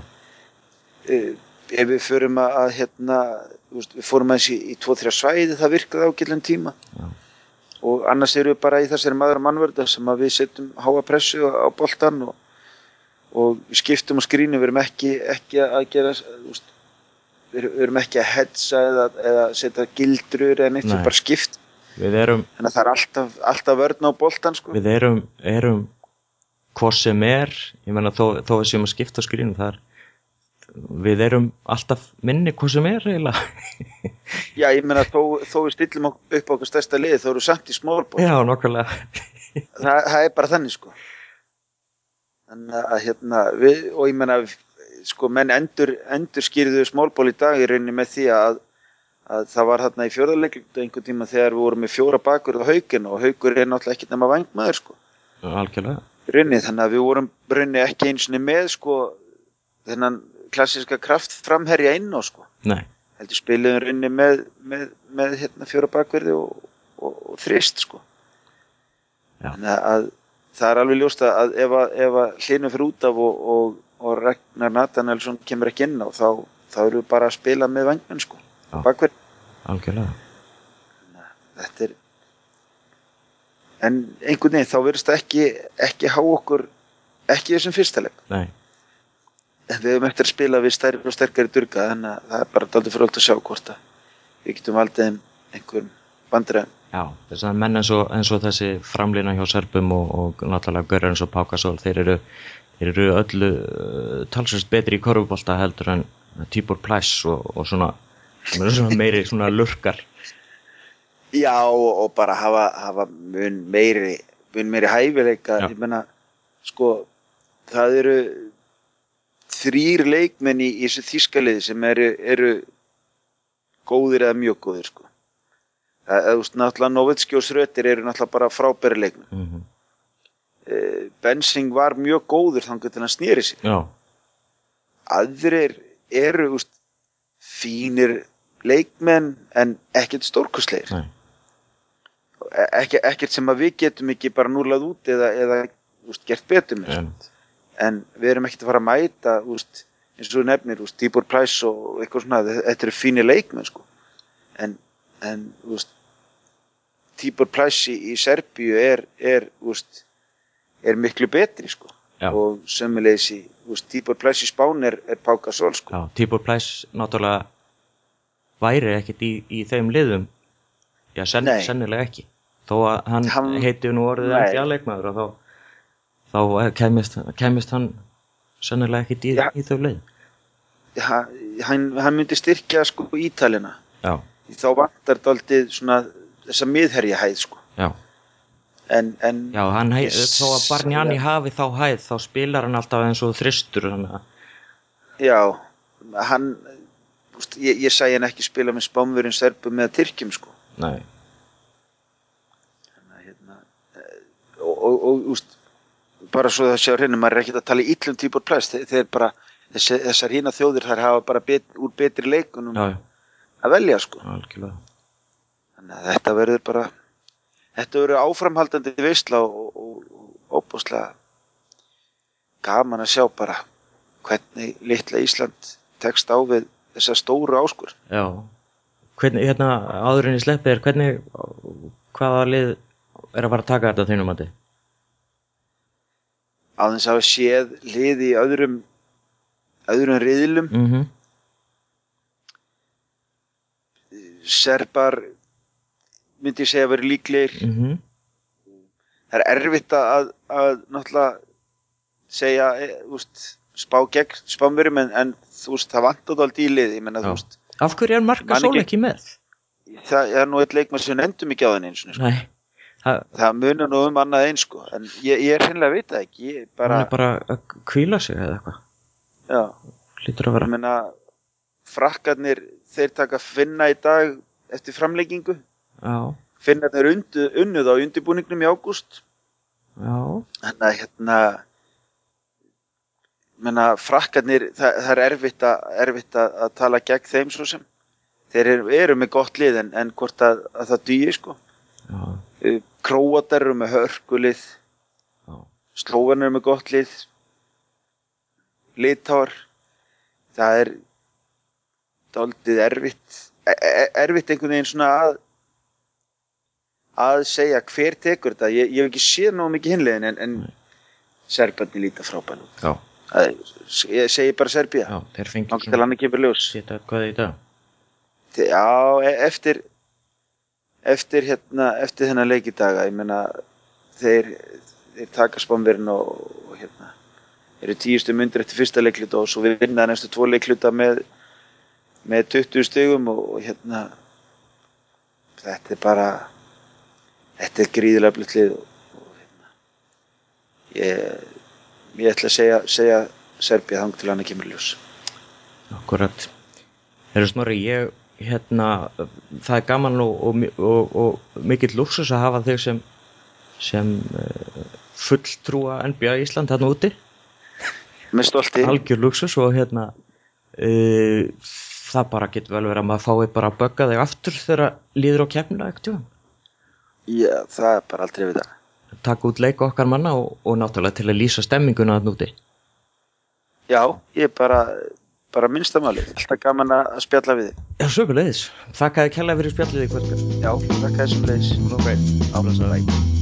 [SPEAKER 2] ef við förum að, að hérna, veist, við fórum aðeins í, í 2-3 svæði það virkaði ágætlum tíma
[SPEAKER 1] Já.
[SPEAKER 2] og annars erum við bara í þessari maður og mannverða sem að við setjum háa pressu á boltan og, og við skiptum á skrínu, við erum ekki, ekki að gera veist, við erum- ekki að hetsa eða, eða setja gildrur eða neitt,
[SPEAKER 1] Nei.
[SPEAKER 2] við bara skipt.
[SPEAKER 1] Við erum
[SPEAKER 2] þannig að það er alltaf, alltaf vörn á boltan sko.
[SPEAKER 1] við erum, erum hvað sem er ég meina þó, þó við séum að skipta skrínum það er við erum alltaf minni hvað sem er eiginlega.
[SPEAKER 2] Já, ég meina þó, þó við stillum upp okkar stærsta liði þá eru við samt í smólból
[SPEAKER 1] já, nokkulega
[SPEAKER 2] það, það er bara þannig sko. að hérna við, og ég meina sko menn endur, endur skýrðu smólból í dag í rauninni með því að, að það var þarna í fjórðarleiklut einhvern tíma þegar við vorum með fjóra bakur á haugin og haugur er náttúrulega ekkert nema vangmaður sko
[SPEAKER 1] algjörlega
[SPEAKER 2] rauninni þannig að við vorum rauninni ekki eins og með sko þennan klassiska kraft framherja inn á sko
[SPEAKER 1] nei,
[SPEAKER 2] heldur spiluðum rauninni með, með, með hérna, fjóra bakverði og, og, og þrist sko.
[SPEAKER 1] Já.
[SPEAKER 2] Þannig að það er alveg ljóst að ef að, ef hlinu fyrir út af og, og, og Ragnar Nathanaelsson kemur ekki inn á þá, þá erum við bara að spila með vangmenn sko,
[SPEAKER 1] Já.
[SPEAKER 2] bakverði.
[SPEAKER 1] algjörlega
[SPEAKER 2] Þetta er en einhvern veginn þá verðist það ekki, ekki há okkur ekki þessum fyrsta leik
[SPEAKER 1] nei,
[SPEAKER 2] en við höfum eftir að spila við stærri og sterkari durga þannig að það er bara daldið fyrir að sjá hvort að við getum valdið þeim einhverjum bandræðum
[SPEAKER 1] já, þess að menn eins og, eins og þessi framlýna hjá Serbum og, og náttúrulega Görður eins og Pákasól þeir eru, þeir eru öllu uh, talsvægt betri í korfubólta heldur en Tíbor Plæs og, og svona, svona meiri svona lurkar.
[SPEAKER 2] Já og, og bara hafa, hafa mun meiri mun meiri hæfileika.
[SPEAKER 1] Já.
[SPEAKER 2] ég menna sko það eru þrýr leikmenn í, í þessu þýskaliði sem eru, eru góðir eða mjög góðir sko það, náttúrulega Novitski og Srötir eru náttúrulega bara frábæri leikmenn.
[SPEAKER 1] Mm -hmm.
[SPEAKER 2] Eh, Bensing var mjög góður þannig til hann snýri sig
[SPEAKER 1] já,
[SPEAKER 2] aðrir eru úst, fínir leikmenn en ekkert stórkustleir
[SPEAKER 1] nei,
[SPEAKER 2] Ekki, ekkert sem að við getum ekki bara núlað út eða, eða úst, gert betur með.
[SPEAKER 1] En,
[SPEAKER 2] en við erum ekkert að fara að mæta úst, eins og nefnir, Tibor Price og eitthvað svona, þetta eru fínir leikmenn sko. en, en úst, Tibor Price í, Serbíu er, er, úst, er miklu betri sko.
[SPEAKER 1] Já.
[SPEAKER 2] og sömulegis í Tibor Price í Spán er, er Páka Sol sko.
[SPEAKER 1] já, Tíbor Plæs náttúrulega væri ekkert í, í þeim liðum já,
[SPEAKER 2] Nei.
[SPEAKER 1] sennilega ekki þó að hann,
[SPEAKER 2] Hann-
[SPEAKER 1] heiti nú orðið
[SPEAKER 2] Nei.
[SPEAKER 1] NBA leikmaður og þá, þá kemist, kemist hann sennilega ekkert í,
[SPEAKER 2] Já.
[SPEAKER 1] í þau lið
[SPEAKER 2] Ha- hann, hann myndi styrkja sko Ítalina
[SPEAKER 1] já,
[SPEAKER 2] þá vantar daldið svona þessa miðherja hæð sko.
[SPEAKER 1] Já.
[SPEAKER 2] En, en
[SPEAKER 1] Já, hann hei,
[SPEAKER 2] Yes.
[SPEAKER 1] þó að Barnjani hafi þá hæð þá spilar hann alltaf eins og þristur þannig að
[SPEAKER 2] já, hann úst, ég, ég sæði hann ekki spila með spámverjum serbum með Tyrkjum sko.
[SPEAKER 1] Nei,
[SPEAKER 2] Þannig hérna, eh, og, og, og úst, bara svo það sé á hreinu maður er ekki að tala í illum típur plæst þeir, þeir bara, þessar hína þjóðir þær hafa bara bet, úr betri leikunum
[SPEAKER 1] já, já,
[SPEAKER 2] að velja sko. Að þetta verður bara þetta verður áframhaldandi veistla og, óbúslega gaman að sjá bara hvernig litla Ísland tekst á við þessa stóru áskur
[SPEAKER 1] Já, hvernig, hérna, áður en ég sleppi þér, hvernig, hvaða lið er að fara að taka þetta þínum að
[SPEAKER 2] aðeins að séð lið í öðrum öðrum riðlum.
[SPEAKER 1] Mm -hmm.
[SPEAKER 2] Serbar myndi ég segja að vera líklegir
[SPEAKER 1] Mm -hmm.
[SPEAKER 2] það er erfitt að, að náttúrulega segja, e, veist, spá gegn spámurum en, en veist, það vantar aldrei í lið,
[SPEAKER 1] Af hverju er Marka Sól
[SPEAKER 2] ekki-
[SPEAKER 1] með?
[SPEAKER 2] það er nú eitt leikmann sem nefndum ekki á þenni eins og sko.
[SPEAKER 1] Það,
[SPEAKER 2] það munar nú um annað eins, sko, en ég, ég er hreinlega að vita ekki,
[SPEAKER 1] bara, hann er bara að kvíla sig eða eitthvað.
[SPEAKER 2] já,
[SPEAKER 1] Lítur að vera.
[SPEAKER 2] menna, frakkarnir, þeir taka finna í dag eftir framleggingu, finnarnir undu, unnuð á undirbúningnum í ágúst, Þannig að hérna menna, frakkarnir, það, það er erfitt, að, erfitt að, að tala gegn þeim svo sem. Þeir eru, eru með gott lið en, en hvort að, að það dýi sko.
[SPEAKER 1] já,
[SPEAKER 2] Króatar eru með hörkulið,
[SPEAKER 1] já.
[SPEAKER 2] Slóvan eru með gott lið, Litáar, það er daldið erfitt, e e erfitt einhvern veginn svona að að segja hver tekur þetta. Ég, ég hef ekki séð ná mikið hinlegin en, en Serbarni líta frábæn Ég segi bara Serbía.
[SPEAKER 1] já, þeir fengi
[SPEAKER 2] Náttúrulega til hann ekki fyrir ljós.
[SPEAKER 1] Sita hvað í dag?
[SPEAKER 2] Þe- Já, e- eftir eftir hérna eftir þennan leikidaga, ég meina þeir, þeir taka spánverðin og, og hérna eru tíustu myndir eftir fyrsta leikluta og svo við vinna næstu tvo leikluta með með 20 stegum og, og hérna þetta er bara þetta er gríðilega blött lið og, og hérna ég, ég ætla að segja, segja Serbia þang til hann ekki með ljós
[SPEAKER 1] Akkurat. Þeir snorri, ég, hérna, það er gaman og, og, og, og mikill luxus að hafa þig sem, sem uh, fulltrúa NBA Ísland þarna úti.
[SPEAKER 2] með stolti
[SPEAKER 1] Algjör luxus og hérna, uh, það bara getur vel verið að maður fái bara að bögga þig aftur þegar líður á kemna ekkert
[SPEAKER 2] Já, það er bara aldrei við það.
[SPEAKER 1] taka út leik okkar manna og, og náttúrulega til að lýsa stemminguna þarna úti.
[SPEAKER 2] Já, ég er bara, bara minnstamáli. Alltaf gaman að að spjalla við þig.
[SPEAKER 1] Já, sögulegis. Þakka þið kærlega fyrir spjallið í kvöldkast.
[SPEAKER 2] Já, þakka þessum leiðis.
[SPEAKER 1] Ok,
[SPEAKER 2] bæ.